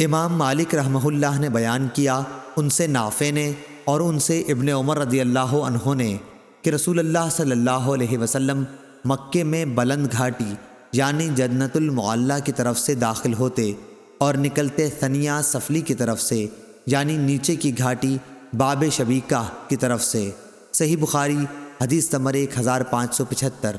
امام مالک رحمہ اللہ نے بیان کیا، ان سے نافع نے اور ان سے ابن عمر رضی اللہ عنہ نے کہ رسول اللہ صلی اللہ علیہ وسلم مکے میں بلند گھاٹی یعنی جنت المعلہ کی طرف سے داخل ہوتے اور نکلتے ثنیہ سفلی کی طرف سے یعنی نیچے کی گھاٹی باب شبیکہ کی طرف سے۔ صحیح بخاری، حدیث نمبر ایک ہزار پانچ سو پچہتر۔